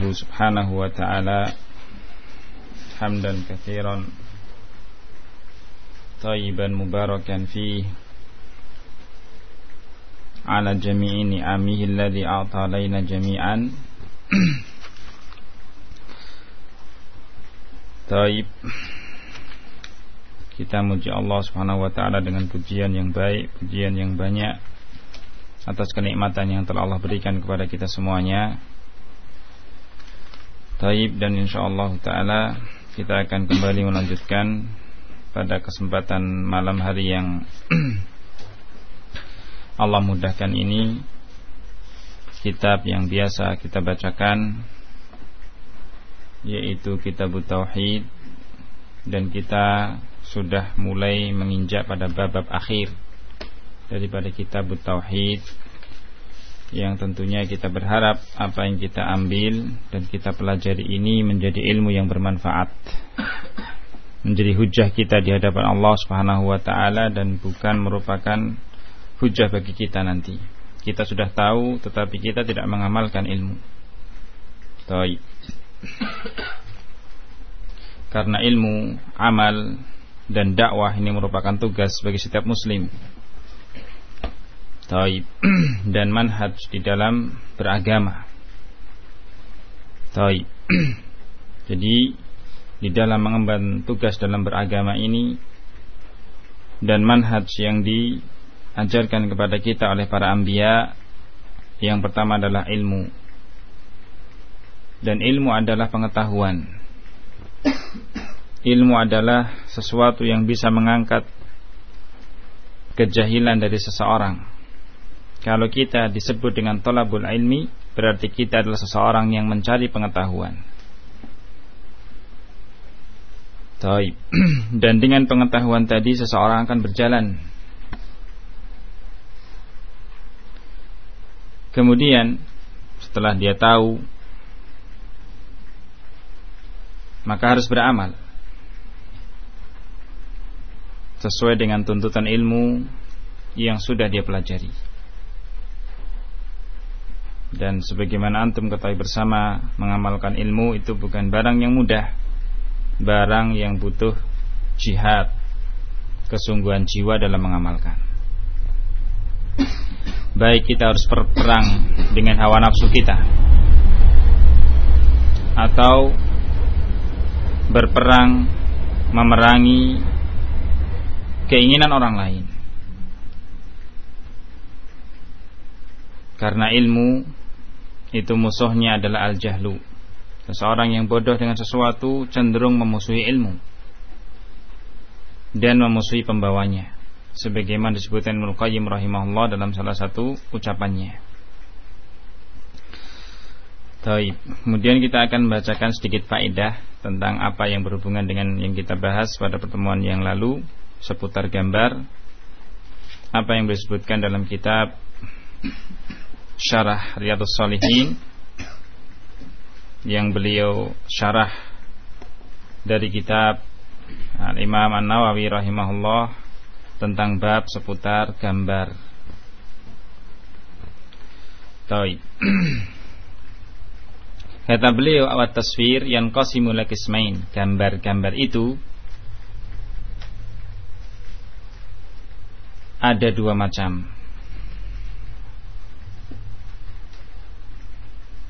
سبحانه وتعالى حمدا كثيرا طيبا مباركا فيه على جميع نعمه الذي أعطى علينا جميعا طيب kita muji Allah Subhanahu wa taala dengan pujian yang baik, pujian yang banyak atas kenikmatan yang telah Allah berikan kepada kita semuanya. Taib dan insyaallah taala kita akan kembali melanjutkan pada kesempatan malam hari yang Allah mudahkan ini. Kitab yang biasa kita bacakan yaitu kitab tauhid dan kita sudah mulai menginjak pada bab-bab akhir daripada kitab tauhid yang tentunya kita berharap apa yang kita ambil dan kita pelajari ini menjadi ilmu yang bermanfaat menjadi hujah kita di hadapan Allah Subhanahu wa taala dan bukan merupakan hujah bagi kita nanti. Kita sudah tahu tetapi kita tidak mengamalkan ilmu. Karena ilmu, amal dan dakwah ini merupakan tugas bagi setiap muslim. Taib dan manhaj di dalam beragama. Taib. Jadi di dalam mengemban tugas dalam beragama ini dan manhaj yang diajarkan kepada kita oleh para anbiya yang pertama adalah ilmu dan ilmu adalah pengetahuan ilmu adalah sesuatu yang bisa mengangkat kejahilan dari seseorang. Kalau kita disebut dengan tolabul ilmi, berarti kita adalah seseorang yang mencari pengetahuan. Dan dengan pengetahuan tadi seseorang akan berjalan. Kemudian setelah dia tahu maka harus beramal sesuai dengan tuntutan ilmu yang sudah dia pelajari. Dan sebagaimana antum ketahui bersama, mengamalkan ilmu itu bukan barang yang mudah. Barang yang butuh jihad, kesungguhan jiwa dalam mengamalkan. Baik kita harus berperang dengan hawa nafsu kita atau berperang memerangi keinginan orang lain. Karena ilmu itu musuhnya adalah al-jahlu. Seseorang yang bodoh dengan sesuatu cenderung memusuhi ilmu dan memusuhi pembawanya. Sebagaimana disebutkan Ibnu Qayyim rahimahullah dalam salah satu ucapannya. Taib. Kemudian kita akan membacakan sedikit faedah tentang apa yang berhubungan dengan yang kita bahas pada pertemuan yang lalu seputar gambar apa yang disebutkan dalam kitab Syarah Riyadhus Shalihin yang beliau syarah dari kitab Al-Imam An-Nawawi rahimahullah tentang bab seputar gambar. Taib. Kata beliau awat taswir yang qasimul kismain. Gambar-gambar itu ada dua macam.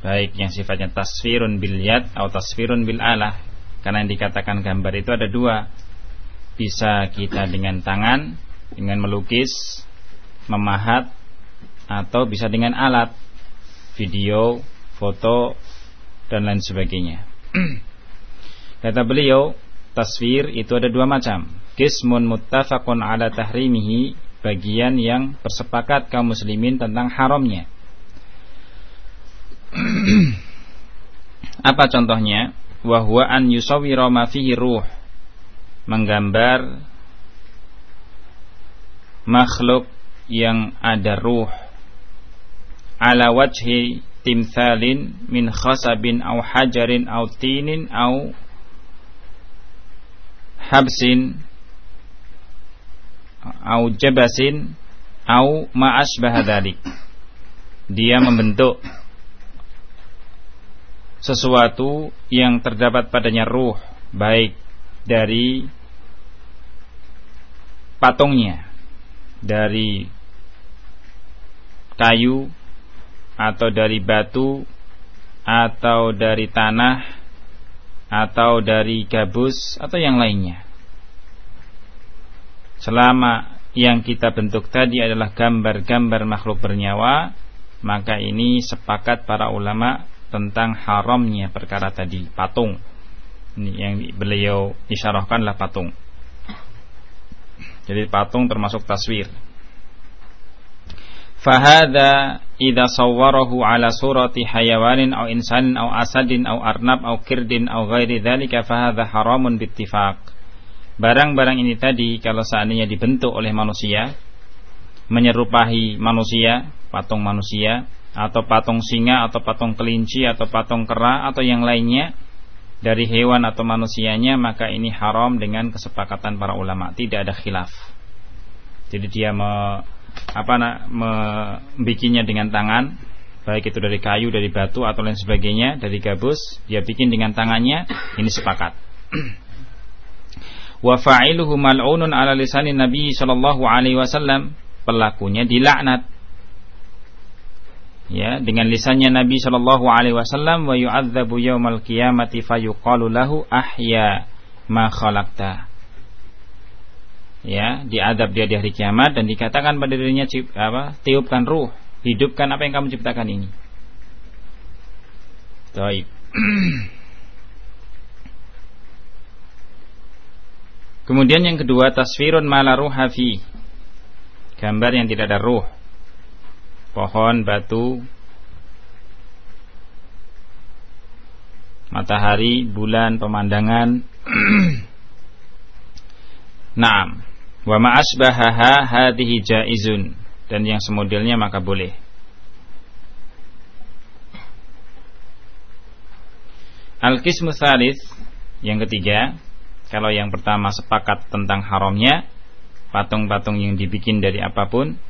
Baik yang sifatnya tasfirun bil yad atau tasfirun bil alah. Karena yang dikatakan gambar itu ada dua. Bisa kita dengan tangan, dengan melukis, memahat, atau bisa dengan alat, video, foto, dan lain sebagainya. Kata beliau, tasfir itu ada dua macam. Kismun muttafaqun ala tahrimihi bagian yang bersepakat kaum muslimin tentang haramnya. Apa contohnya? Wahwa an yusawwira ma fihi ruh. Menggambar makhluk yang ada ruh ala wajhi timthalin min khasabin au hajarin au tinin au habsin au jabasin au ma'asbah dzalik. Dia membentuk sesuatu yang terdapat padanya ruh baik dari patungnya dari kayu atau dari batu atau dari tanah atau dari gabus atau yang lainnya. Selama yang kita bentuk tadi adalah gambar-gambar makhluk bernyawa maka ini sepakat para ulama tentang haramnya perkara tadi patung. Ini yang beliau isyarahkanlah patung. Jadi patung termasuk taswir. Fahada idza sawwarahu ala surati hayawanin aw insanin aw asadin aw arnab aw kirdin aw ghairi dzalika fahadha haramun bittifaq. Barang-barang ini tadi kalau seandainya dibentuk oleh manusia menyerupai manusia patung manusia atau patung singa atau patung kelinci atau patung kera atau yang lainnya dari hewan atau manusianya maka ini haram dengan kesepakatan para ulama. Tidak ada khilaf. Jadi dia me, apa nak membikinnya dengan tangan baik itu dari kayu dari batu atau lain sebagainya dari gabus dia bikin dengan tangannya ini sepakat. Wa fa'iluhu mal'unun ala lisanin nabi sallallahu alaihi wasallam. Pelakunya dilaknat ya dengan lisannya Nabi Shallallahu Alaihi Wasallam wa yu'adzabu yaumal qiyamati fayuqalu lahu ahya ma khalaqta ya diadab dia di hari kiamat dan dikatakan pada dirinya apa tiupkan ruh hidupkan apa yang kamu ciptakan ini. Taib. Kemudian yang kedua tasfirun mala ruhafi gambar yang tidak ada ruh pohon, batu, matahari, bulan, pemandangan. Naam. Wa ma asbahaha hadhihi jaizun dan yang semodelnya maka boleh. Al-qismu yang ketiga, kalau yang pertama sepakat tentang haramnya patung-patung yang dibikin dari apa pun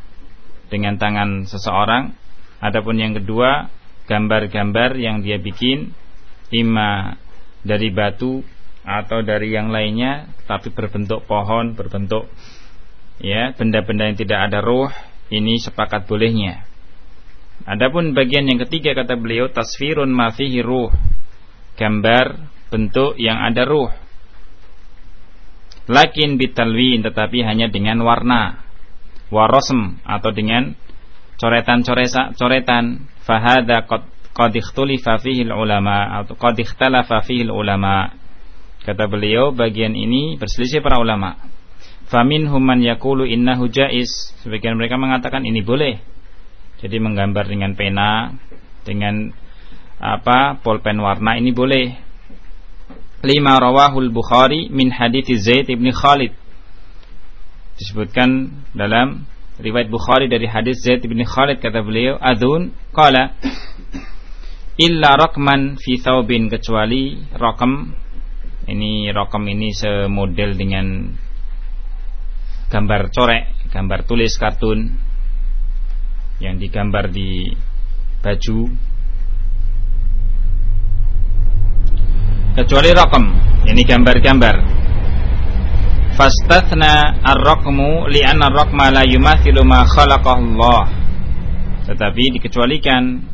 dengan tangan seseorang. Adapun yang kedua, gambar-gambar yang dia bikin ima dari batu atau dari yang lainnya tapi berbentuk pohon, berbentuk ya, benda-benda yang tidak ada roh, ini sepakat bolehnya. Adapun bagian yang ketiga kata beliau tasfirun ma fihi ruh. Gambar bentuk yang ada ruh. Lakin bitalwin tetapi hanya dengan warna warosm atau dengan coretan-coretan coretan fahada qad ikhtulifa fihi ulama atau qad ikhtalafa ulama. Kata beliau bagian ini berselisih para ulama. Famin human yakulu innahu jaiz sebagian mereka mengatakan ini boleh. Jadi menggambar dengan pena dengan apa pulpen warna ini boleh. Lima rawahul bukhari min hadits zaid ibn khalid disebutkan dalam riwayat Bukhari dari hadis Zaid bin Khalid kata beliau adun qala illa rakman fi thawbin kecuali rakam ini rakam ini semodel dengan gambar corek gambar tulis kartun yang digambar di baju. Kecuali rakam ini gambar-gambar fastathna ar-raqmu li'anna ar-raqma la yumathilu ma khalaqallah tetapi dikecualikan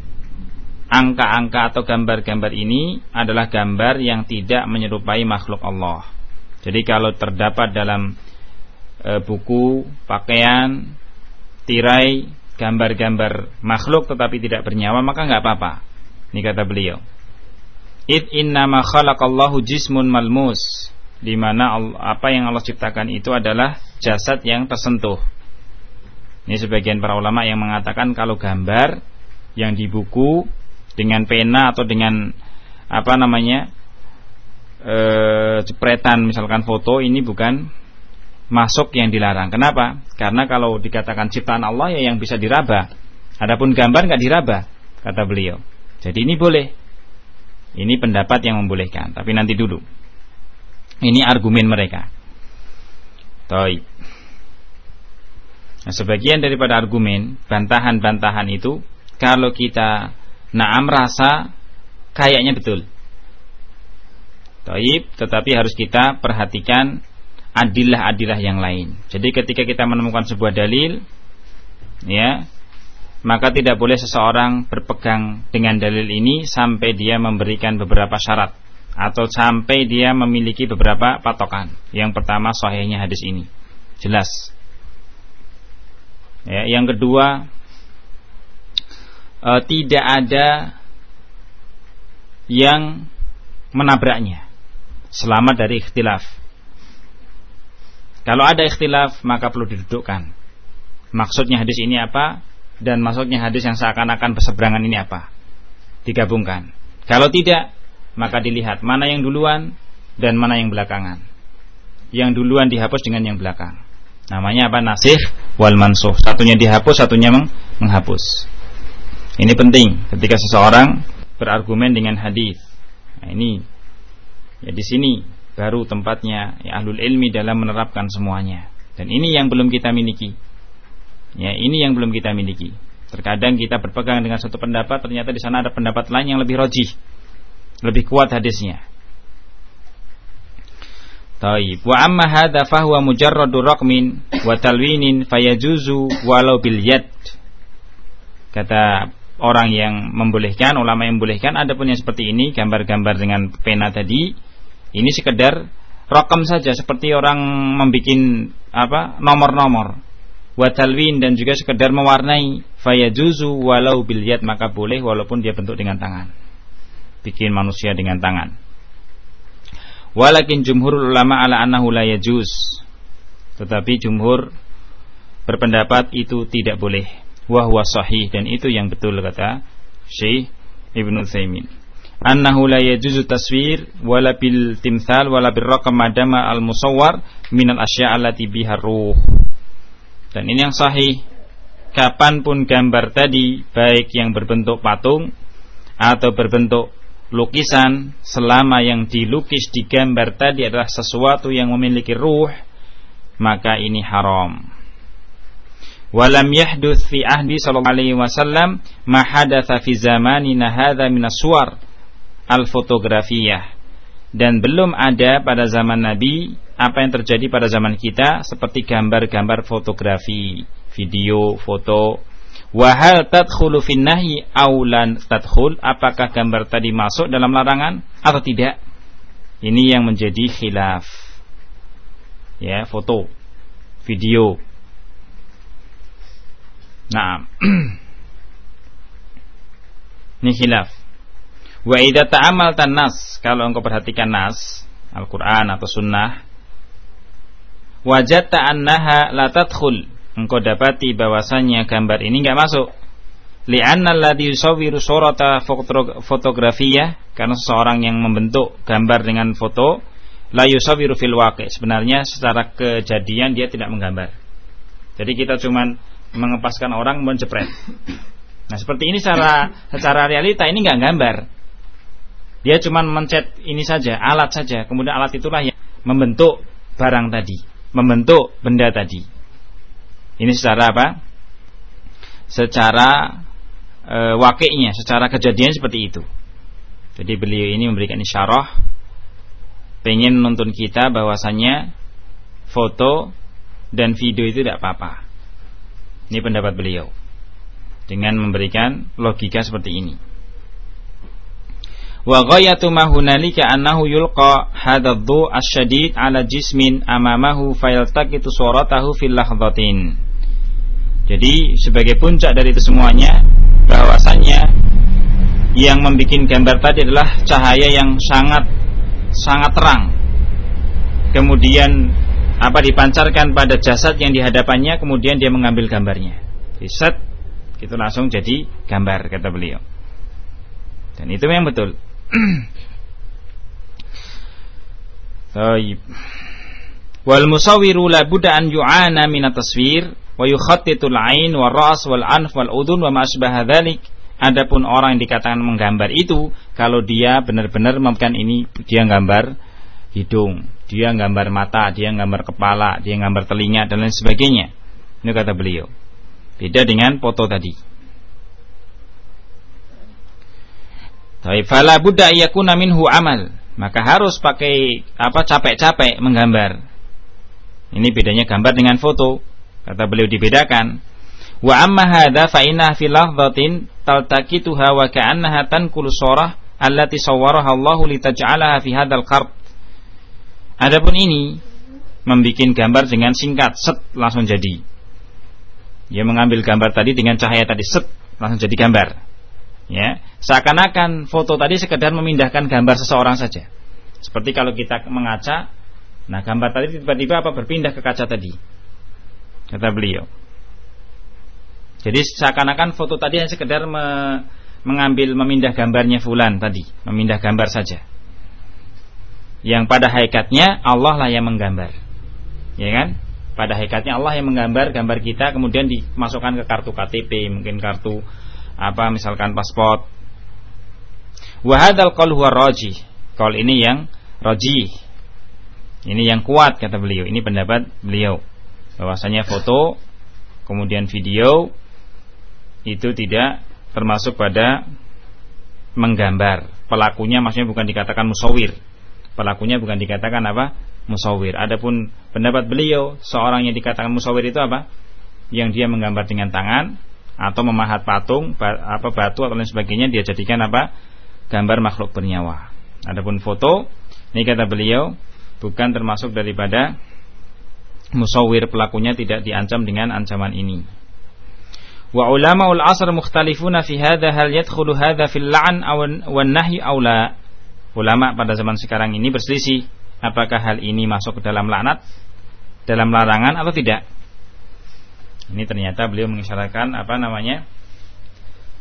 angka-angka atau gambar-gambar ini adalah gambar yang tidak menyerupai makhluk Allah. Jadi kalau terdapat dalam e, buku, pakaian, tirai, gambar-gambar makhluk tetapi tidak bernyawa maka nggak apa-apa. Ini kata beliau. It inna ma khalaqallahu jismun malmus di mana apa yang Allah ciptakan itu adalah jasad yang tersentuh. Ini sebagian para ulama yang mengatakan kalau gambar yang di buku dengan pena atau dengan apa namanya e, jepretan misalkan foto ini bukan masuk yang dilarang. Kenapa? Karena kalau dikatakan ciptaan Allah ya yang bisa diraba. Adapun gambar nggak diraba, kata beliau. Jadi ini boleh. Ini pendapat yang membolehkan, tapi nanti dulu. Ini argumen mereka. Toi. Nah, sebagian daripada argumen bantahan-bantahan itu kalau kita naam rasa kayaknya betul. Taib, tetapi harus kita perhatikan adilah-adilah yang lain. Jadi ketika kita menemukan sebuah dalil, ya, maka tidak boleh seseorang berpegang dengan dalil ini sampai dia memberikan beberapa syarat atau sampai dia memiliki beberapa patokan. Yang pertama sahihnya hadis ini. Jelas. Ya, yang kedua e, tidak ada yang menabraknya. Selamat dari ikhtilaf kalau ada ikhtilaf maka perlu didudukkan. Maksudnya hadis ini apa dan maksudnya hadis yang seakan-akan berseberangan ini apa? Digabungkan. Kalau tidak maka dilihat mana yang duluan dan mana yang belakangan. Yang duluan dihapus dengan yang belakang. Namanya apa? Nasih wal mansuh. Satunya dihapus, satunya menghapus. Ini penting ketika seseorang berargumen dengan hadis. Nah, ini ya di sini baru tempatnya ya, ahlul ilmi dalam menerapkan semuanya. Dan ini yang belum kita miliki. Ya, ini yang belum kita miliki. Terkadang kita berpegang dengan satu pendapat, ternyata di sana ada pendapat lain yang lebih rojih, lebih kuat hadisnya. Taib. Wa amma hadza fahuwa mujarradu raqmin wa talwinin fayajuzu walau bil yad. Kata orang yang membolehkan, ulama yang membolehkan, ada pun yang seperti ini, gambar-gambar dengan pena tadi, ini sekedar rokam saja seperti orang membuat apa nomor-nomor. Watalwin dan juga sekedar mewarnai fayajuzu walau bilyat maka boleh walaupun dia bentuk dengan tangan. Bikin manusia dengan tangan. Walakin jumhur ulama ala annahu la yajuz. Tetapi jumhur berpendapat itu tidak boleh. Wahwa sahih dan itu yang betul kata Syekh Ibnu Utsaimin annahu la yajuzu taswir wala bil timsal wala bil raqam madama al musawwar min al asya' allati biha ruh. Dan ini yang sahih kapan pun gambar tadi baik yang berbentuk patung atau berbentuk lukisan selama yang dilukis di gambar tadi adalah sesuatu yang memiliki ruh maka ini haram. Walam yahduth fi ahdi sallallahu alaihi wasallam ma hadatha fi zamanina hadza min as-suwar al-fotografiyah dan belum ada pada zaman Nabi apa yang terjadi pada zaman kita seperti gambar-gambar fotografi, video, foto. Wahal tadkhulu fin nahyi aulan tadkhul apakah gambar tadi masuk dalam larangan atau tidak? Ini yang menjadi khilaf. Ya, foto, video. Nah, ini khilaf. Wa idza ta'amaltan nas, kalau engkau perhatikan nas, Al-Qur'an atau sunnah, wajadta annaha la tadkhul. Engkau dapati bahwasanya gambar ini enggak masuk. Li'anna alladhi yusawwiru surata fotografiyah karena seseorang yang membentuk gambar dengan foto la yusawwiru fil waqi. Sebenarnya secara kejadian dia tidak menggambar. Jadi kita cuman mengepaskan orang menjepret. Nah seperti ini secara secara realita ini nggak gambar. Dia cuma mencet ini saja, alat saja. Kemudian alat itulah yang membentuk barang tadi, membentuk benda tadi. Ini secara apa? Secara e, wakilnya, secara kejadian seperti itu. Jadi beliau ini memberikan isyarah pengen menuntun kita bahwasanya foto dan video itu tidak apa-apa. Ini pendapat beliau. Dengan memberikan logika seperti ini. Wa ghayatu ma hunalika annahu yulqa hadha dhu asyadid ala jismin amamahu fayaltaqitu suratahu fil lahdhatin. Jadi sebagai puncak dari itu semuanya bahwasanya yang membuat gambar tadi adalah cahaya yang sangat sangat terang. Kemudian apa dipancarkan pada jasad yang dihadapannya kemudian dia mengambil gambarnya. Di set itu langsung jadi gambar kata beliau. Dan itu memang betul. Wal musawiru la budda an yu'ana min wa yukhattitu al-ain wa ras wal anf wal udun wa ma asbaha dzalik. Adapun orang yang dikatakan menggambar itu kalau dia benar-benar membuat ini dia gambar hidung, dia gambar mata, dia gambar kepala, dia gambar telinga dan lain sebagainya. Ini kata beliau. Beda dengan foto tadi. Tapi fala budda yakuna minhu amal. Maka harus pakai apa capek-capek menggambar. Ini bedanya gambar dengan foto. Kata beliau dibedakan. Wa amma hadza fa inna fi lahdhatin taltaqituha wa ka'annaha tanqulu surah allati sawwaraha Allah litaj'alaha fi hadzal qard. Adapun ini membuat gambar dengan singkat, set langsung jadi. Dia mengambil gambar tadi dengan cahaya tadi, set langsung jadi gambar. Ya, seakan-akan foto tadi sekedar memindahkan gambar seseorang saja. Seperti kalau kita mengaca, nah gambar tadi tiba-tiba apa berpindah ke kaca tadi. Kata beliau. Jadi seakan-akan foto tadi hanya sekedar me, mengambil memindah gambarnya fulan tadi, memindah gambar saja. Yang pada hakikatnya Allah lah yang menggambar. Ya kan? Pada hakikatnya Allah yang menggambar gambar kita kemudian dimasukkan ke kartu KTP, mungkin kartu apa misalkan paspor. Wahadal qaul huwa raji. Qaul ini yang raji. Ini yang kuat kata beliau. Ini pendapat beliau. Bahwasanya foto kemudian video itu tidak termasuk pada menggambar. Pelakunya maksudnya bukan dikatakan musawir. Pelakunya bukan dikatakan apa? Musawir. Adapun pendapat beliau, seorang yang dikatakan musawir itu apa? Yang dia menggambar dengan tangan atau memahat patung apa batu atau lain sebagainya dia jadikan apa gambar makhluk bernyawa. Adapun foto ini kata beliau bukan termasuk daripada musawir pelakunya tidak diancam dengan ancaman ini. Wa ulama ul asr mukhtalifuna fi hadha hal yadkhulu hadha fil la'n aw wan nahy aw la. Ulama pada zaman sekarang ini berselisih apakah hal ini masuk ke dalam laknat, dalam larangan atau tidak. Ini ternyata beliau mengisyaratkan apa namanya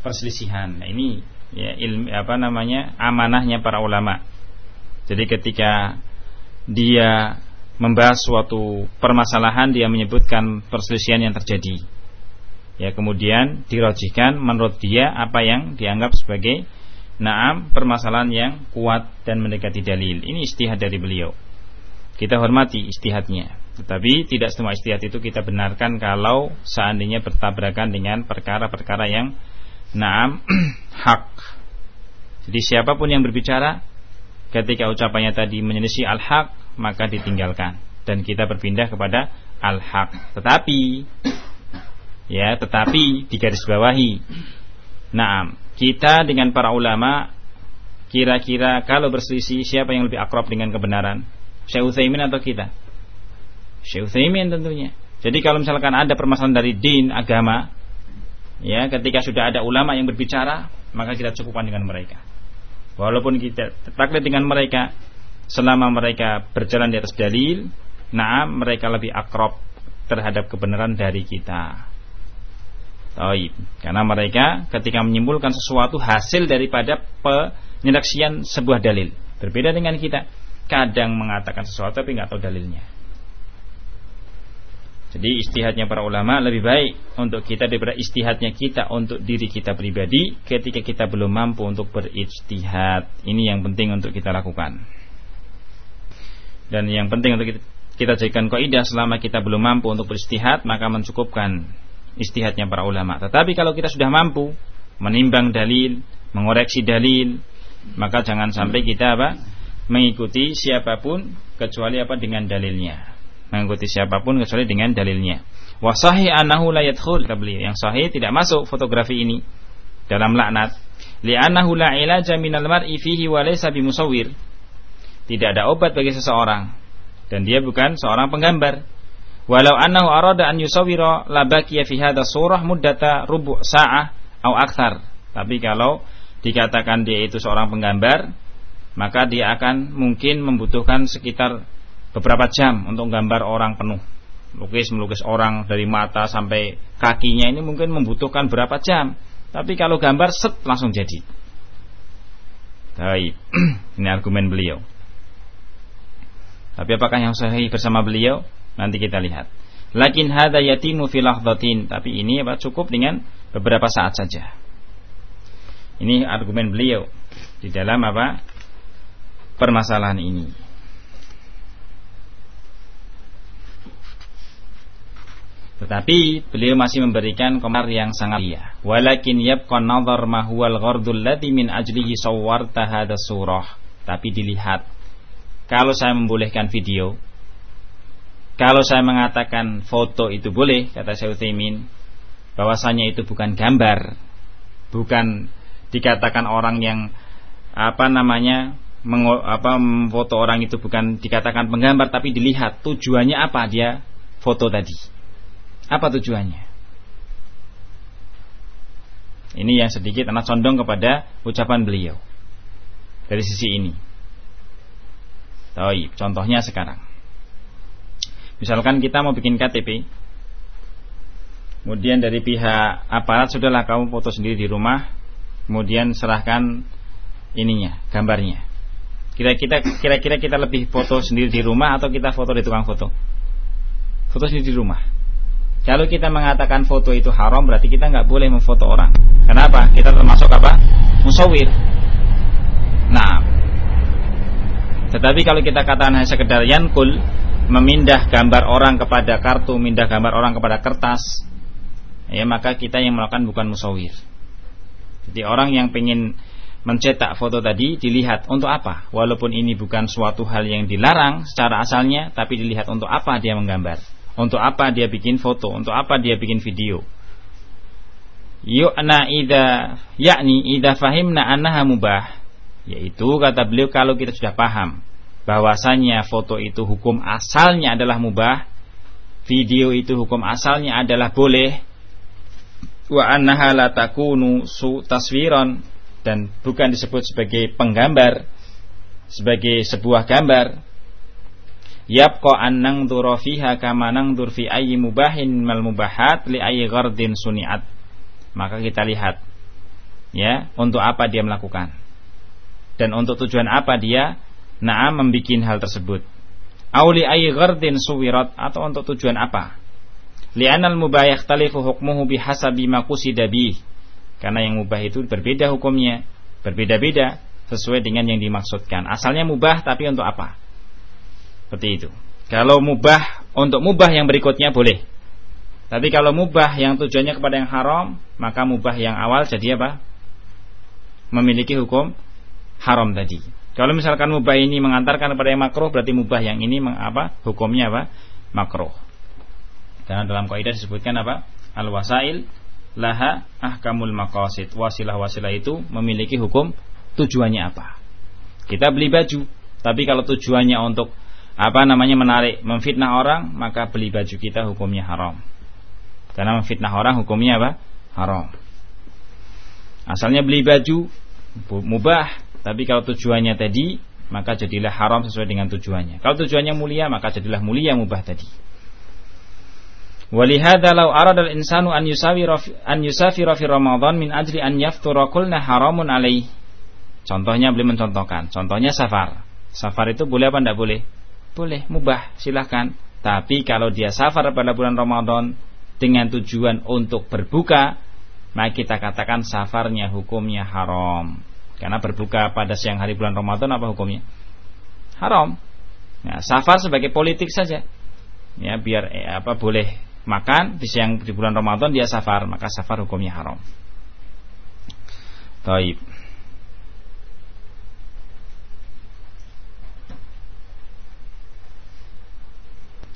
perselisihan. Nah, ini ya ilmu apa namanya amanahnya para ulama. Jadi ketika dia membahas suatu permasalahan dia menyebutkan perselisihan yang terjadi. Ya kemudian dirojikan menurut dia apa yang dianggap sebagai naam permasalahan yang kuat dan mendekati dalil. Ini istihad dari beliau. Kita hormati istihadnya. Tetapi tidak semua istihad itu kita benarkan kalau seandainya bertabrakan dengan perkara-perkara yang naam hak. Jadi siapa pun yang berbicara ketika ucapannya tadi menyelisih al-haq maka ditinggalkan dan kita berpindah kepada al-haq. Tetapi ya, tetapi digarisbawahi. Naam, kita dengan para ulama kira-kira kalau berselisih siapa yang lebih akrab dengan kebenaran? Syekh Utsaimin atau kita? Syekh Utsaimin tentunya. Jadi kalau misalkan ada permasalahan dari din agama, ya ketika sudah ada ulama yang berbicara, maka kita cukupkan dengan mereka. Walaupun kita taklid dengan mereka, selama mereka berjalan di atas dalil, nah mereka lebih akrab terhadap kebenaran dari kita. Taib. Karena mereka ketika menyimpulkan sesuatu hasil daripada penyaksian sebuah dalil. Berbeda dengan kita. Kadang mengatakan sesuatu tapi nggak tahu dalilnya. Jadi istihadnya para ulama lebih baik untuk kita daripada istihadnya kita untuk diri kita pribadi ketika kita belum mampu untuk beristihad. Ini yang penting untuk kita lakukan. Dan yang penting untuk kita, jadikan kaidah selama kita belum mampu untuk beristihad maka mencukupkan istihadnya para ulama. Tetapi kalau kita sudah mampu menimbang dalil, mengoreksi dalil, maka jangan sampai kita apa? mengikuti siapa pun kecuali apa dengan dalilnya mengikuti siapa pun kecuali dengan dalilnya. Wa sahih annahu la yadkhul. Yang sahih tidak masuk fotografi ini dalam laknat. Li'annahu la ilaja minal mar'i fihi wa laysa bimusawwir. Tidak ada obat bagi seseorang dan dia bukan seorang penggambar. Walau annahu arada an yusawwira la baqiya fi hadha surah muddata rubu' sa'ah au akthar. Tapi kalau dikatakan dia itu seorang penggambar, maka dia akan mungkin membutuhkan sekitar beberapa jam untuk gambar orang penuh lukis melukis orang dari mata sampai kakinya ini mungkin membutuhkan berapa jam tapi kalau gambar set langsung jadi Baik, ini argumen beliau. Tapi apakah yang sahih bersama beliau? Nanti kita lihat. Lakin hada yatinu fi Tapi ini apa cukup dengan beberapa saat saja. Ini argumen beliau di dalam apa? Permasalahan ini. Tetapi beliau masih memberikan komentar yang sangat iya. Walakin yabqa nazar ma huwal ghardul min ajlihi sawwarta hadha surah. Tapi dilihat kalau saya membolehkan video, kalau saya mengatakan foto itu boleh, kata Syekh Utsaimin, bahwasanya itu bukan gambar, bukan dikatakan orang yang apa namanya mengo, apa foto orang itu bukan dikatakan penggambar tapi dilihat tujuannya apa dia foto tadi. Apa tujuannya? Ini yang sedikit anak condong kepada ucapan beliau dari sisi ini. Taib, contohnya sekarang. Misalkan kita mau bikin KTP, kemudian dari pihak aparat sudahlah kamu foto sendiri di rumah, kemudian serahkan ininya, gambarnya. Kira-kira kira-kira kita lebih foto sendiri di rumah atau kita foto di tukang foto? Foto sendiri di rumah. Kalau kita mengatakan foto itu haram berarti kita nggak boleh memfoto orang. Kenapa? Kita termasuk apa? Musawir. Nah, tetapi kalau kita katakan hanya sekedar yankul, memindah gambar orang kepada kartu, memindah gambar orang kepada kertas, ya maka kita yang melakukan bukan musawir. Jadi orang yang ingin mencetak foto tadi dilihat untuk apa? Walaupun ini bukan suatu hal yang dilarang secara asalnya, tapi dilihat untuk apa dia menggambar, untuk apa dia bikin foto, untuk apa dia bikin video. Yu'na ida yakni ida fahimna annaha mubah, yaitu kata beliau kalau kita sudah paham bahwasanya foto itu hukum asalnya adalah mubah, video itu hukum asalnya adalah boleh, wa annaha la takunu su taswiran dan bukan disebut sebagai penggambar sebagai sebuah gambar. Yabqa an nangdura fiha kama nangdur fi ayyi mubahin mal mubahat li ayyi ghardin suniat. Maka kita lihat ya untuk apa dia melakukan dan untuk tujuan apa dia na'am membikin hal tersebut auli ghardin suwirat atau untuk tujuan apa li'anal mubah yakhtalifu hukmuhu bihasabi ma qusida karena yang mubah itu berbeda hukumnya, berbeda-beda sesuai dengan yang dimaksudkan. Asalnya mubah tapi untuk apa? Seperti itu. Kalau mubah untuk mubah yang berikutnya boleh. Tapi kalau mubah yang tujuannya kepada yang haram, maka mubah yang awal jadi apa? Memiliki hukum haram tadi. Kalau misalkan mubah ini mengantarkan kepada yang makruh, berarti mubah yang ini apa? Hukumnya apa? Makruh. Karena dalam kaidah disebutkan apa? Al-wasail laha ahkamul maqasid. Wasilah-wasilah itu memiliki hukum tujuannya apa. Kita beli baju, tapi kalau tujuannya untuk apa namanya menarik, memfitnah orang, maka beli baju kita hukumnya haram. Karena memfitnah orang hukumnya apa? Haram. Asalnya beli baju mubah, tapi kalau tujuannya tadi, maka jadilah haram sesuai dengan tujuannya. Kalau tujuannya mulia, maka jadilah mulia mubah tadi. Walihada law arada al-insanu an yusafira an yusafira fi Ramadan min ajli an yaftura qulna haramun alaih. Contohnya beliau mencontohkan, contohnya safar. Safar itu boleh apa tidak boleh? Boleh, mubah, silahkan. Tapi kalau dia safar pada bulan Ramadan dengan tujuan untuk berbuka, maka kita katakan safarnya hukumnya haram. Karena berbuka pada siang hari bulan Ramadan apa hukumnya? Haram. Nah, safar sebagai politik saja. Ya, biar eh, apa boleh makan di siang di bulan Ramadan dia safar, maka safar hukumnya haram. Taib.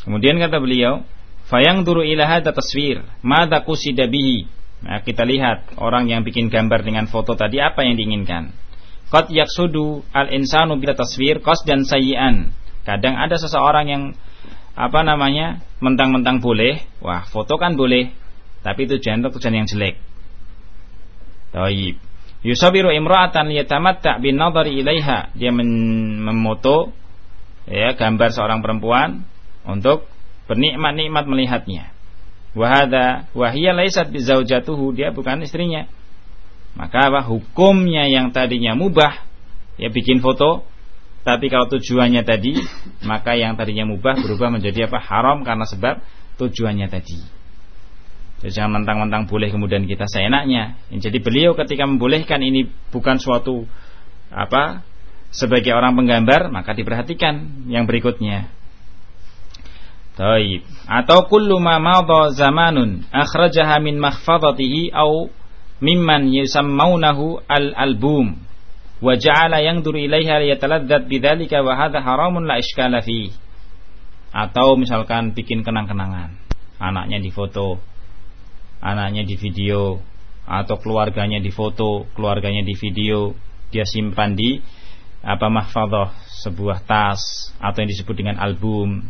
Kemudian kata beliau, "Fayang duru ila hadza taswir, madza qusida bihi?" Nah, kita lihat orang yang bikin gambar dengan foto tadi apa yang diinginkan. Qad yaksudu al-insanu bila taswir dan sayyi'an. Kadang ada seseorang yang apa namanya mentang-mentang boleh. Wah foto kan boleh tapi itu jangan tujuan yang jelek. Taib. Yusabiru imra'atan liyatamatta bin nadari ilaiha. Dia memoto ya gambar seorang perempuan untuk bernikmat-nikmat melihatnya wahada wahia laisat bizaujatuhu dia bukan istrinya maka apa hukumnya yang tadinya mubah ya bikin foto tapi kalau tujuannya tadi, maka yang tadinya mubah berubah menjadi apa? Haram karena sebab tujuannya tadi. Jadi jangan mentang-mentang boleh kemudian kita seenaknya. Jadi beliau ketika membolehkan ini bukan suatu apa sebagai orang penggambar, maka diperhatikan yang berikutnya. Taib. Atau kullu ma madha zamanun akhrajaha min mahfadatihi au mimman yusammaunahu al-album wa ja'ala yanzuru ilaiha liyataladdad bidzalika wa hadha haramun la iskala fi. Atau misalkan bikin kenang-kenangan. Anaknya difoto, anaknya di video atau keluarganya difoto, keluarganya di video, dia simpan di apa mahfadhah sebuah tas atau yang disebut dengan album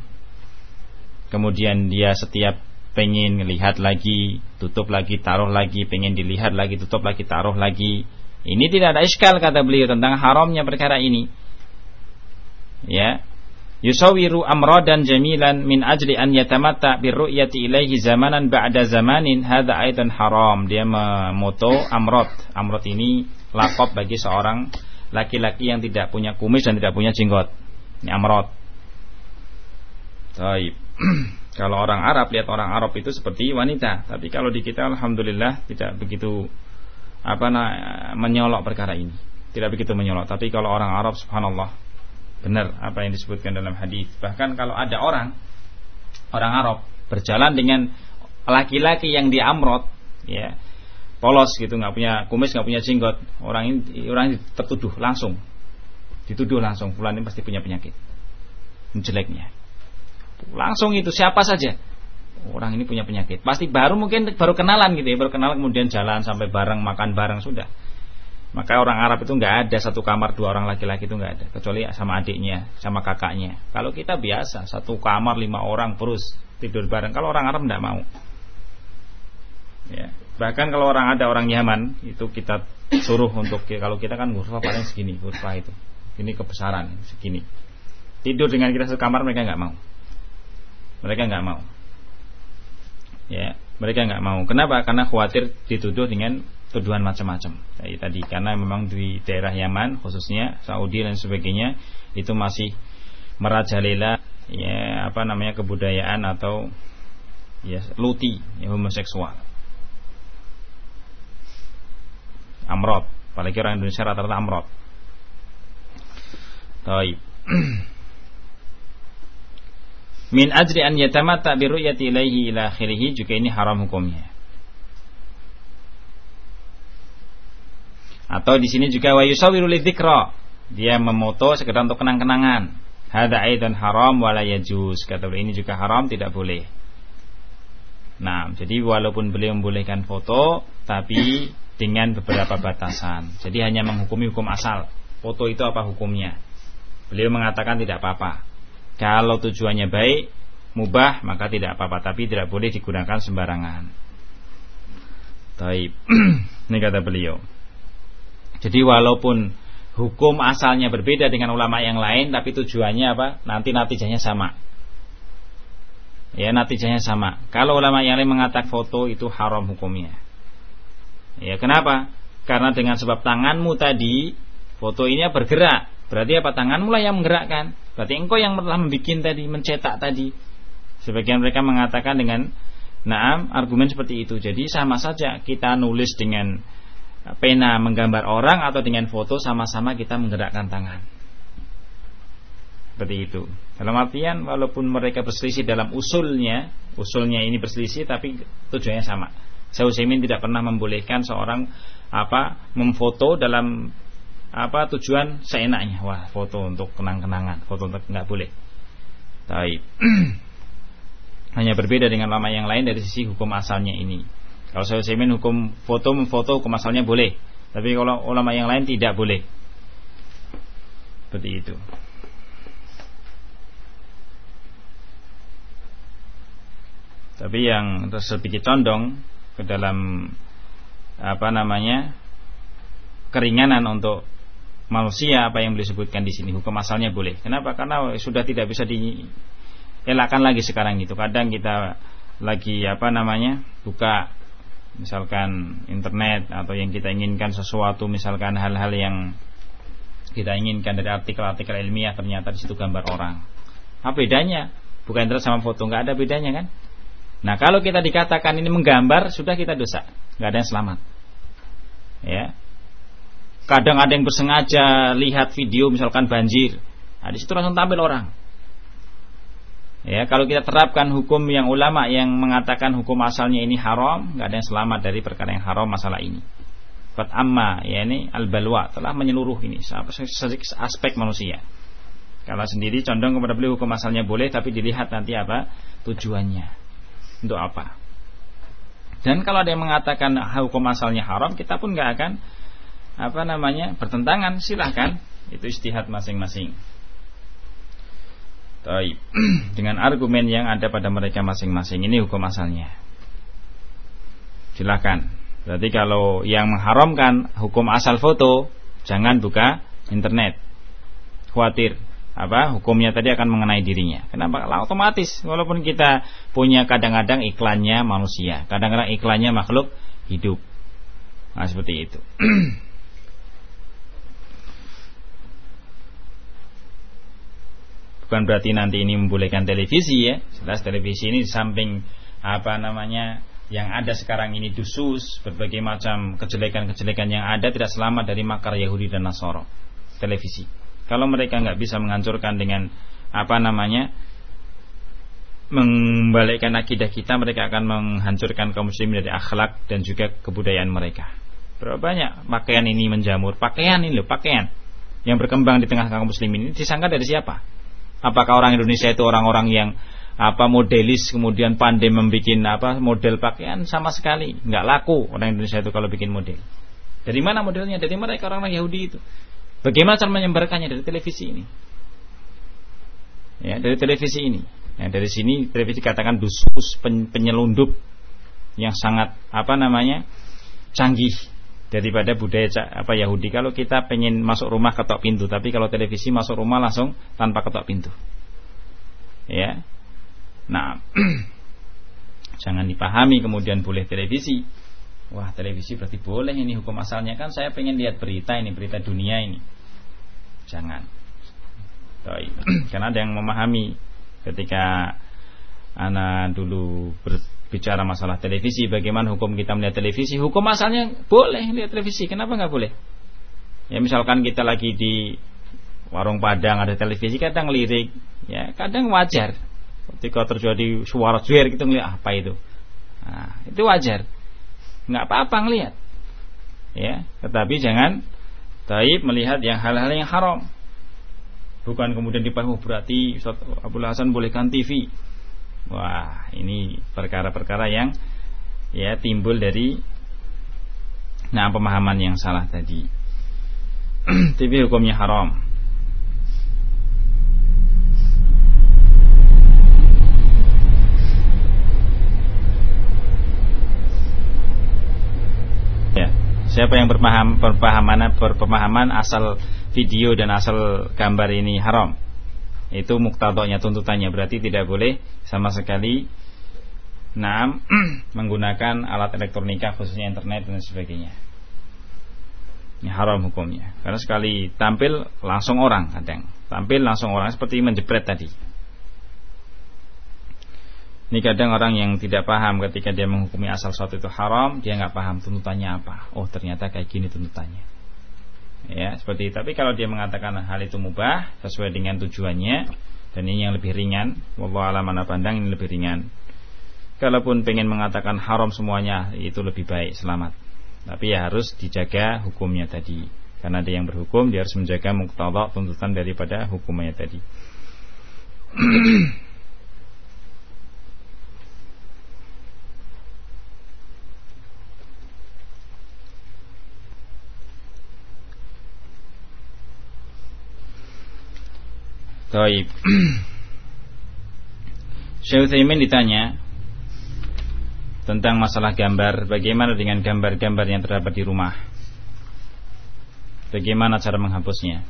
kemudian dia setiap pengen lihat lagi, tutup lagi, taruh lagi, pengen dilihat lagi, tutup lagi, taruh lagi. Ini tidak ada iskal kata beliau tentang haramnya perkara ini. Ya. Yusawiru amradan jamilan min ajli an yatamatta birru'yati ilaihi zamanan ba'da zamanin hadza aidan haram. Dia memoto amrod. Amrod ini lakop bagi seorang laki-laki yang tidak punya kumis dan tidak punya jenggot. Ini amrod. Baik. kalau orang Arab lihat orang Arab itu seperti wanita, tapi kalau di kita alhamdulillah tidak begitu apa nah, menyolok perkara ini. Tidak begitu menyolok, tapi kalau orang Arab subhanallah benar apa yang disebutkan dalam hadis. Bahkan kalau ada orang orang Arab berjalan dengan laki-laki yang diamrot ya polos gitu nggak punya kumis nggak punya jenggot orang ini orang ini tertuduh langsung. Dituduh langsung fulan ini pasti punya penyakit. Jeleknya Langsung itu siapa saja. Orang ini punya penyakit. Pasti baru mungkin baru kenalan gitu ya, baru kenal kemudian jalan sampai bareng makan bareng sudah. Maka orang Arab itu nggak ada satu kamar dua orang laki-laki itu nggak ada, kecuali sama adiknya, sama kakaknya. Kalau kita biasa satu kamar lima orang terus tidur bareng. Kalau orang Arab nggak mau. Ya. Bahkan kalau orang ada orang Yaman itu kita suruh untuk kalau kita kan gurfa paling segini, gurfa itu. Ini kebesaran segini. Tidur dengan kita satu kamar mereka nggak mau. Mereka nggak mau. Ya, mereka nggak mau. Kenapa? Karena khawatir dituduh dengan tuduhan macam-macam. Kayak tadi karena memang di daerah Yaman khususnya Saudi dan sebagainya itu masih merajalela ya apa namanya kebudayaan atau ya luti ya, homoseksual. Amrot, apalagi orang Indonesia rata-rata amrot. Taib. min ajri an yatamatta bi ru'yati ilaihi ila akhirih juga ini haram hukumnya. Atau di sini juga wa yusawiru lidzikra. Dia memoto sekedar untuk kenang-kenangan. Hada aidan haram wala yajuz. Kata beliau ini juga haram tidak boleh. Nah, jadi walaupun beliau membolehkan foto tapi dengan beberapa batasan. Jadi hanya menghukumi hukum asal. Foto itu apa hukumnya? Beliau mengatakan tidak apa-apa. Kalau tujuannya baik, mubah, maka tidak apa-apa, tapi tidak boleh digunakan sembarangan. Taib. Ini kata beliau. Jadi walaupun hukum asalnya berbeda dengan ulama yang lain, tapi tujuannya apa? Nanti natijahnya sama. Ya, natijahnya sama. Kalau ulama yang lain mengatakan foto itu haram hukumnya. Ya, kenapa? Karena dengan sebab tanganmu tadi, foto ini bergerak. Berarti apa? Tanganmu lah yang menggerakkan. Berarti engkau yang telah membuat tadi, mencetak tadi. Sebagian mereka mengatakan dengan naam argumen seperti itu. Jadi sama saja kita nulis dengan pena menggambar orang atau dengan foto sama-sama kita menggerakkan tangan. Seperti itu. Dalam artian walaupun mereka berselisih dalam usulnya, usulnya ini berselisih tapi tujuannya sama. Utsaimin tidak pernah membolehkan seorang apa memfoto dalam apa tujuan? Seenaknya. Wah foto untuk kenang-kenangan. Foto untuk nggak boleh. Tapi hanya berbeda dengan lama yang lain dari sisi hukum asalnya ini. Kalau saya semin hukum foto memfoto hukum asalnya boleh. Tapi kalau ulama yang lain tidak boleh. Seperti itu. Tapi yang sedikit condong ke dalam apa namanya keringanan untuk manusia apa yang beliau sebutkan di sini hukum asalnya boleh. Kenapa? Karena sudah tidak bisa dielakkan lagi sekarang itu. Kadang kita lagi apa namanya buka misalkan internet atau yang kita inginkan sesuatu misalkan hal-hal yang kita inginkan dari artikel-artikel ilmiah ternyata di situ gambar orang. Apa bedanya? Bukan internet sama foto nggak ada bedanya kan? Nah kalau kita dikatakan ini menggambar sudah kita dosa, nggak ada yang selamat. Ya, Kadang ada yang bersengaja lihat video misalkan banjir. Nah, di situ langsung tampil orang. Ya, kalau kita terapkan hukum yang ulama yang mengatakan hukum asalnya ini haram, nggak ada yang selamat dari perkara yang haram masalah ini. Fat amma, ya ini al-balwa telah menyeluruh ini aspek manusia. Kalau sendiri condong kepada beliau hukum asalnya boleh, tapi dilihat nanti apa tujuannya, untuk apa. Dan kalau ada yang mengatakan hukum asalnya haram, kita pun nggak akan apa namanya bertentangan. Silahkan, itu istihad masing-masing. Taib. Dengan argumen yang ada pada mereka masing-masing ini hukum asalnya. Silakan. Berarti kalau yang mengharamkan hukum asal foto, jangan buka internet. Khawatir apa hukumnya tadi akan mengenai dirinya. Kenapa? Lah, otomatis walaupun kita punya kadang-kadang iklannya manusia, kadang-kadang iklannya makhluk hidup. Nah, seperti itu. bukan berarti nanti ini membolehkan televisi ya. Jelas televisi ini di samping apa namanya yang ada sekarang ini dusus berbagai macam kejelekan-kejelekan yang ada tidak selamat dari makar Yahudi dan Nasoro televisi. Kalau mereka nggak bisa menghancurkan dengan apa namanya membalikkan akidah kita mereka akan menghancurkan kaum muslimin dari akhlak dan juga kebudayaan mereka. Berapa banyak pakaian ini menjamur? Pakaian ini loh pakaian. Yang berkembang di tengah kaum muslimin ini disangka dari siapa Apakah orang Indonesia itu orang-orang yang apa modelis kemudian pandai membuat apa model pakaian sama sekali nggak laku orang Indonesia itu kalau bikin model. Dari mana modelnya? Dari mereka orang-orang Yahudi itu. Bagaimana cara menyebarkannya dari televisi ini? Ya, dari televisi ini. Ya, dari sini televisi katakan dusus penyelundup yang sangat apa namanya canggih daripada budaya apa Yahudi. Kalau kita pengen masuk rumah ketok pintu, tapi kalau televisi masuk rumah langsung tanpa ketok pintu. Ya. Nah, jangan dipahami kemudian boleh televisi. Wah, televisi berarti boleh ini hukum asalnya kan saya pengen lihat berita ini, berita dunia ini. Jangan. Karena ada yang memahami ketika anak dulu ber, bicara masalah televisi, bagaimana hukum kita melihat televisi? Hukum asalnya boleh lihat televisi, kenapa nggak boleh? Ya misalkan kita lagi di warung Padang ada televisi, kadang lirik, ya kadang wajar. Ketika terjadi suara juer gitu ngeliat apa itu? Nah, itu wajar, nggak apa-apa ngelihat. Ya, tetapi jangan taib melihat yang hal-hal yang haram. Bukan kemudian dipahami oh, berarti Ustaz Abdul Hasan bolehkan TV Wah, ini perkara-perkara yang ya timbul dari nah pemahaman yang salah tadi. Tapi hukumnya haram. Ya, siapa yang berpaham berpahaman berpemahaman asal video dan asal gambar ini haram? Itu muktadoknya tuntutannya. Berarti tidak boleh sama sekali nah menggunakan alat elektronika khususnya internet dan sebagainya. Ini haram hukumnya. Karena sekali tampil langsung orang kadang. Tampil langsung orang seperti menjepret tadi. Ini kadang orang yang tidak paham ketika dia menghukumi asal suatu itu haram dia nggak paham tuntutannya apa. Oh ternyata kayak gini tuntutannya ya seperti itu. Tapi kalau dia mengatakan hal itu mubah sesuai dengan tujuannya dan ini yang lebih ringan, wallahu alam mana pandang ini lebih ringan. Kalaupun pengen mengatakan haram semuanya itu lebih baik selamat. Tapi ya harus dijaga hukumnya tadi. Karena dia yang berhukum dia harus menjaga muktadak tuntutan daripada hukumnya tadi. Taib. Syekh Utsaimin ditanya tentang masalah gambar, bagaimana dengan gambar-gambar yang terdapat di rumah? Bagaimana cara menghapusnya?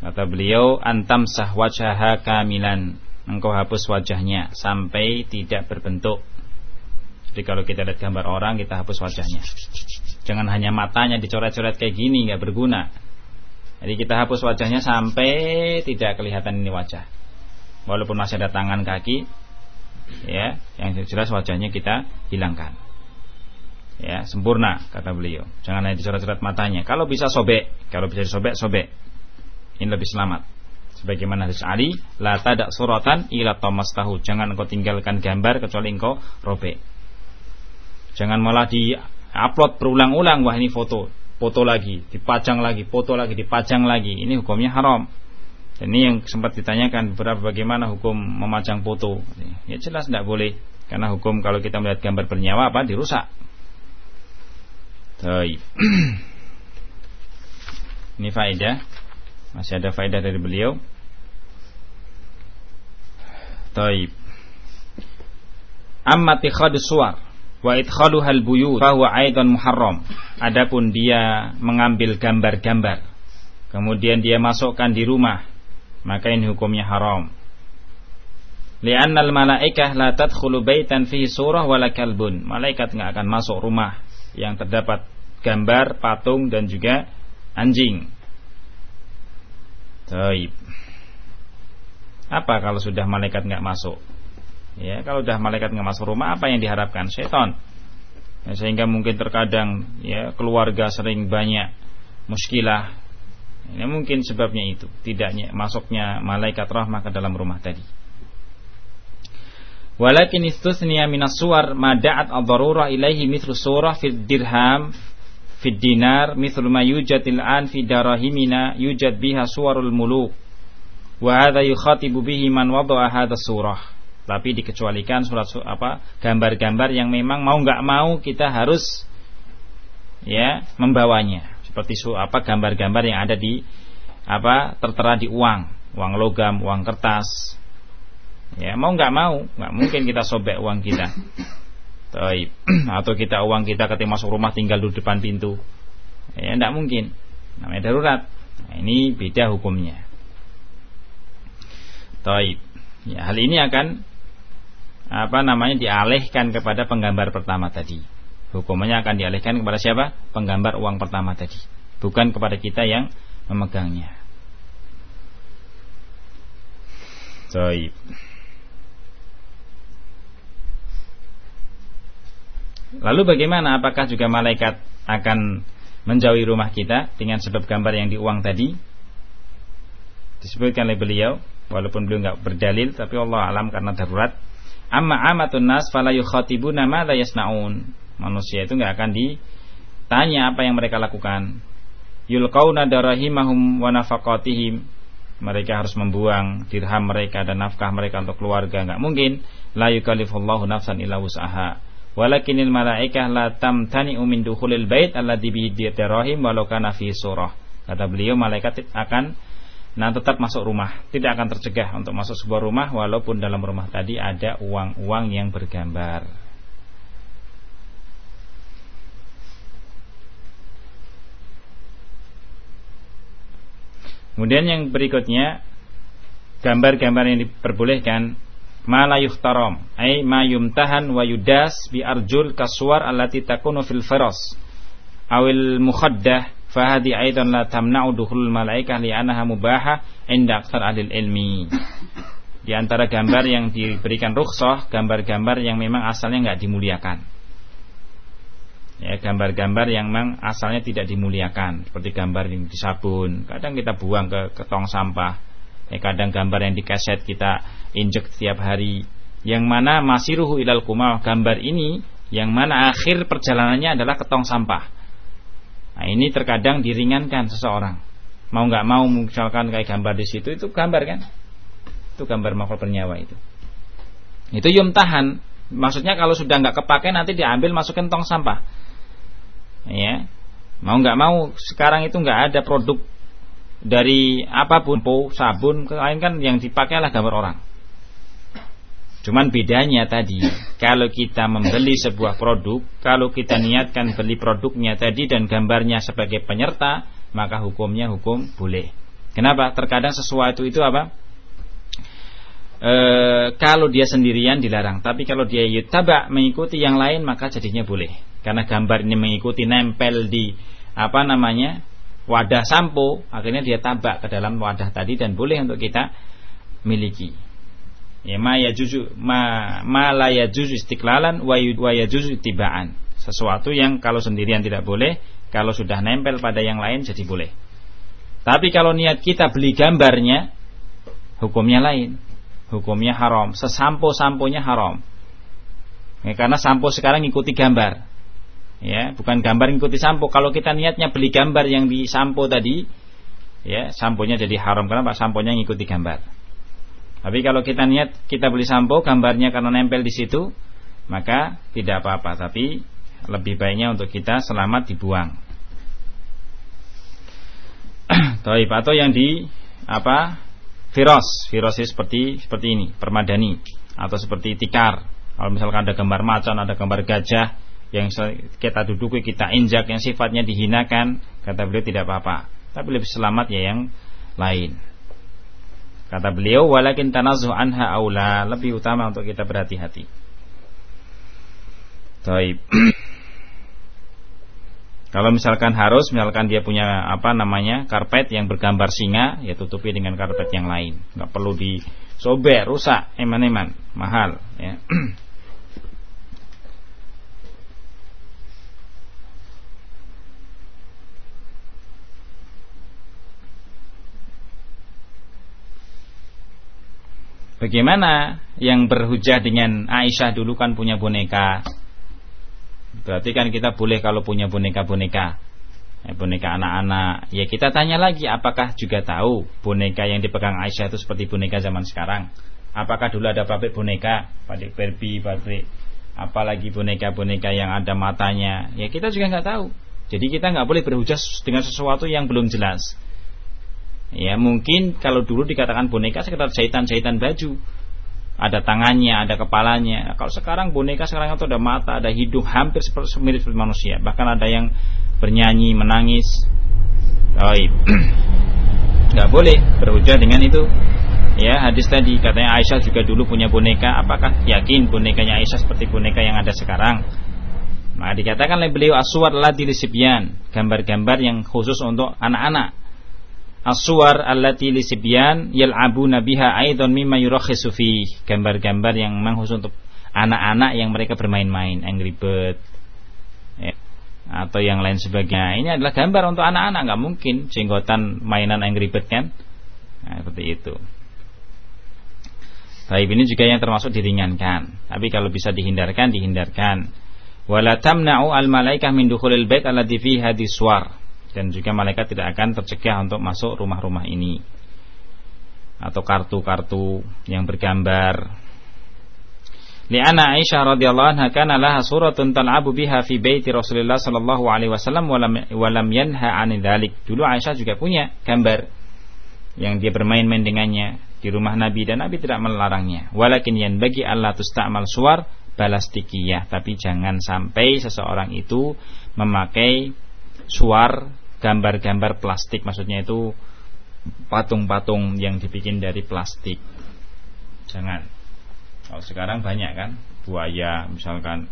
Kata beliau, antam sah wajaha kamilan. Engkau hapus wajahnya sampai tidak berbentuk. Jadi kalau kita lihat gambar orang, kita hapus wajahnya. Jangan hanya matanya dicoret-coret kayak gini, nggak berguna. Jadi kita hapus wajahnya sampai tidak kelihatan ini wajah. Walaupun masih ada tangan kaki, ya, yang jelas wajahnya kita hilangkan. Ya, sempurna kata beliau. Jangan hanya dicoret-coret matanya. Kalau bisa sobek, kalau bisa disobek, sobek. Ini lebih selamat. Sebagaimana hadis Ali, la tadak suratan ila tahu. Jangan engkau tinggalkan gambar kecuali engkau robek. Jangan malah di upload berulang-ulang wah ini foto, foto lagi, dipajang lagi, foto lagi, dipajang lagi. Ini hukumnya haram. Dan ini yang sempat ditanyakan beberapa bagaimana hukum memajang foto. Ya jelas tidak boleh karena hukum kalau kita melihat gambar bernyawa apa dirusak. Baik. Ini faedah. Masih ada faedah dari beliau. Taib. Amma tikhadu suwar wa idkhaluhal buyut fahuwa aidan muharram. Adapun dia mengambil gambar-gambar kemudian dia masukkan di rumah, maka ini hukumnya haram. Li'anna al-malaikah la tadkhulu baitan fihi surah wala kalbun. Malaikat enggak akan masuk rumah yang terdapat gambar, patung dan juga anjing. Taib. Apa kalau sudah malaikat nggak masuk? Ya, kalau sudah malaikat nggak masuk rumah, apa yang diharapkan? Setan. Ya, sehingga mungkin terkadang ya keluarga sering banyak muskilah. Ini mungkin sebabnya itu, tidaknya masuknya malaikat rahmah ke dalam rumah tadi. Walakin istusniya minas suwar mada'at ad-darurah ilaihi mithlu surah fid dirham fid dinar mithlu ma yujadil an fi darahimina yujad biha suwarul muluk wa hadha yukhatibu bihi man wada'a hadha surah tapi dikecualikan surat apa gambar-gambar yang memang mau nggak mau kita harus ya membawanya. Seperti su, apa gambar-gambar yang ada di apa tertera di uang. Uang logam uang kertas. Ya mau nggak mau nggak mungkin kita sobek uang kita. Taib. atau kita uang kita ketika masuk rumah tinggal di depan pintu. Ya tidak mungkin. Namanya darurat. Nah, ini beda hukumnya. Taib. Ya, hal ini akan apa namanya dialihkan kepada penggambar pertama tadi. Hukumannya akan dialihkan kepada siapa? Penggambar uang pertama tadi, bukan kepada kita yang memegangnya. Taib. Lalu bagaimana? Apakah juga malaikat akan menjauhi rumah kita dengan sebab gambar yang di uang tadi? Disebutkan oleh beliau walaupun beliau nggak berdalil tapi Allah alam karena darurat amma amatun nas fala yukhatibuna ma la yasnaun. Manusia itu nggak akan ditanya apa yang mereka lakukan. Yulqauna darahimahum wa nafaqatihim. Mereka harus membuang dirham mereka dan nafkah mereka untuk keluarga. Nggak mungkin. La yukallifullahu nafsan illa wus'aha. Walakinil malaikah la tamtani min dukhulil bait alladhi bihi dirahim walau kana fi surah. Kata beliau malaikat akan Nah tetap masuk rumah. Tidak akan tercegah untuk masuk sebuah rumah Walaupun dalam rumah tadi ada uang-uang yang bergambar. Kemudian yang berikutnya Gambar-gambar yang diperbolehkan Ma la yuhtaram Ay ma yumtahan wa yudas Bi arjul kaswar allati takunu fil feros Awil mukhaddah fahadi aidan la tamna'u dukhul malaikah li'annaha mubahah inda aktsar ahli ilmi. Di antara gambar yang diberikan rukhsah, gambar-gambar yang memang asalnya enggak dimuliakan. Ya, gambar-gambar yang memang asalnya tidak dimuliakan, seperti gambar yang di sabun, kadang kita buang ke, ke tong sampah. Ya, kadang gambar yang di kaset kita injek setiap hari. Yang mana masih ruhu ilal kumah gambar ini yang mana akhir perjalanannya adalah ke tong sampah Nah, ini terkadang diringankan seseorang. Mau nggak mau misalkan kayak gambar di situ itu gambar kan? Itu gambar makhluk bernyawa itu. Itu yum tahan. Maksudnya kalau sudah nggak kepake nanti diambil masukin tong sampah. Ya. Mau nggak mau sekarang itu nggak ada produk dari apa pun, po, sabun, lain kan yang dipakai adalah gambar orang. Cuman bedanya tadi, kalau kita membeli sebuah produk, kalau kita niatkan beli produknya tadi dan gambarnya sebagai penyerta, maka hukumnya hukum boleh. Kenapa? Terkadang sesuatu itu apa? E, kalau dia sendirian dilarang, tapi kalau dia yutaba mengikuti yang lain maka jadinya boleh. Karena gambar ini mengikuti nempel di apa namanya wadah sampo, akhirnya dia tabak ke dalam wadah tadi dan boleh untuk kita miliki ya ma yajuzu ma ma la yajuzu istiqlalan wa yajuzu tibaan sesuatu yang kalau sendirian tidak boleh kalau sudah nempel pada yang lain jadi boleh tapi kalau niat kita beli gambarnya hukumnya lain. Hukumnya haram. Sesampo-samponya haram. Ya, karena sampo sekarang ikuti gambar. Ya, bukan gambar ikuti sampo. Kalau kita niatnya beli gambar yang di sampo tadi, ya, samponya jadi haram karena pak samponya ngikuti gambar. Tapi kalau kita niat kita beli sampo gambarnya karena nempel di situ, maka tidak apa-apa. Tapi lebih baiknya untuk kita selamat dibuang. Taib. Atau yang di apa virus virus seperti seperti ini permadani. Atau seperti tikar. Kalau misalkan ada gambar macan ada gambar gajah yang kita duduki kita injak yang sifatnya dihinakan kata beliau tidak apa-apa. Tapi lebih selamat ya yang lain kata beliau walakin tanazuh anha aula lebih utama untuk kita berhati-hati Taib Kalau misalkan harus, misalkan dia punya apa namanya karpet yang bergambar singa, ya tutupi dengan karpet yang lain. Nggak perlu disobek, rusak, eman-eman, mahal. Ya. Bagaimana yang berhujah dengan Aisyah dulu kan punya boneka? Berarti kan kita boleh kalau punya boneka-boneka. Ya, Boneka anak-anak. Ya kita tanya lagi apakah juga tahu Boneka yang dipegang Aisyah itu seperti boneka zaman sekarang? Apakah dulu ada pabrik boneka? Pabrik Barbie, pabrik Apalagi boneka-boneka yang ada matanya? Ya kita juga nggak tahu. Jadi kita nggak boleh berhujah dengan sesuatu yang belum jelas Ya mungkin kalau dulu dikatakan boneka sekitar jahitan-jahitan baju ada tangannya, ada kepalanya. Kalau sekarang boneka sekarang itu ada mata, ada hidung, hampir seperti mirip seperti manusia. Bahkan ada yang bernyanyi, menangis. Baik. Gak boleh berhujah dengan itu. Ya, hadis tadi katanya Aisyah juga dulu punya boneka. Apakah yakin bonekanya Aisyah seperti boneka yang ada sekarang? Maka dikatakan oleh beliau aswar ladil sibyan, gambar-gambar yang khusus untuk anak-anak Aswar allati lisibyan yal'abuna biha aidan mimma yurakhisu fi. Gambar-gambar yang memang khusus untuk anak-anak yang mereka bermain-main, Angry Bird. Ya. Atau yang lain sebagainya. Ini adalah gambar untuk anak-anak, nggak mungkin jenggotan mainan Angry Bird kan? Nah, seperti itu. Tapi ini juga yang termasuk diringankan. Tapi kalau bisa dihindarkan, dihindarkan. Wala tamna'u al-malaikah min dukhulil bait alladhi fiha diswar dan juga malaikat tidak akan tercegah untuk masuk rumah-rumah ini atau kartu-kartu yang bergambar. Li'anna Aisyah radhiyallahu anha kana laha suratun tal'abu biha fi baiti Rasulullah sallallahu alaihi wasallam wa lam yanha 'an dzalik. Dulu Aisyah juga punya gambar yang dia bermain-main dengannya di rumah Nabi dan Nabi tidak melarangnya. Walakin yang bagi Allah tusta'mal suar balastikiyah, tapi jangan sampai seseorang itu memakai suar gambar-gambar plastik maksudnya itu patung-patung yang dibikin dari plastik. Jangan. Kalau sekarang banyak kan buaya misalkan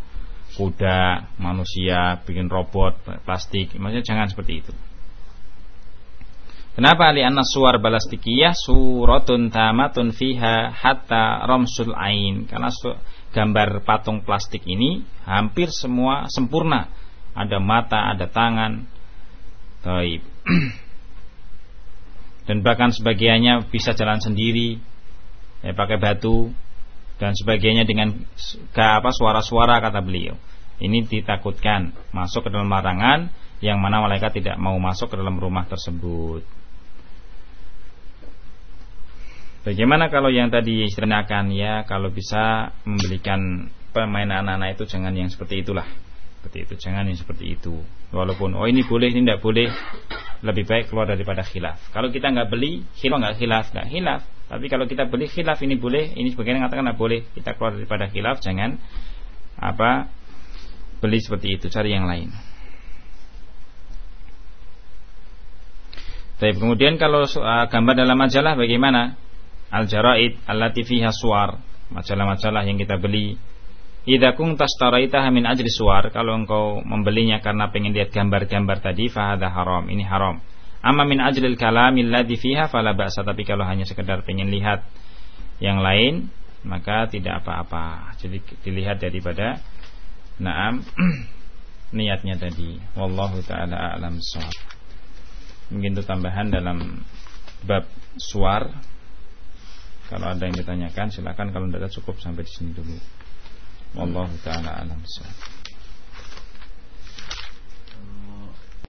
kuda manusia bikin robot plastik maksudnya jangan seperti itu. Kenapa? Li anna suar balastikiyah suratun tamatun fiha hatta ramsul ain. Karena gambar patung plastik ini hampir semua sempurna. Ada mata ada tangan Taib. Dan bahkan sebagiannya bisa jalan sendiri, ya, pakai batu dan sebagainya dengan ke apa suara-suara kata beliau. Ini ditakutkan masuk ke dalam larangan yang mana malaikat tidak mau masuk ke dalam rumah tersebut. Bagaimana kalau yang tadi istilahkan ya kalau bisa membelikan permainan anak-anak itu jangan yang seperti itulah seperti itu jangan yang seperti itu walaupun oh ini boleh ini tidak boleh lebih baik keluar daripada khilaf. Kalau kita nggak beli khilaf nggak khilaf nggak khilaf. Tapi kalau kita beli khilaf ini boleh ini sebagian mengatakan nggak boleh kita keluar daripada khilaf jangan apa beli seperti itu cari yang lain. Tapi kemudian kalau uh, gambar dalam majalah bagaimana? Al-Jaraid allati fiha suar, majalah-majalah yang kita beli Idza kunta staraitaha min ajli suar, kalau engkau membelinya karena pengen lihat gambar-gambar tadi, fahada haram, ini haram. Amma min ajlil kalamil ladzi fiha fala ba'sa, tapi kalau hanya sekedar pengen lihat yang lain, maka tidak apa-apa. Jadi dilihat daripada naam niatnya tadi. Wallahu taala a'lam Mungkin itu tambahan dalam bab suar Kalau ada yang ditanyakan silakan kalau tidak cukup sampai di sini dulu. Wallahu taala alam.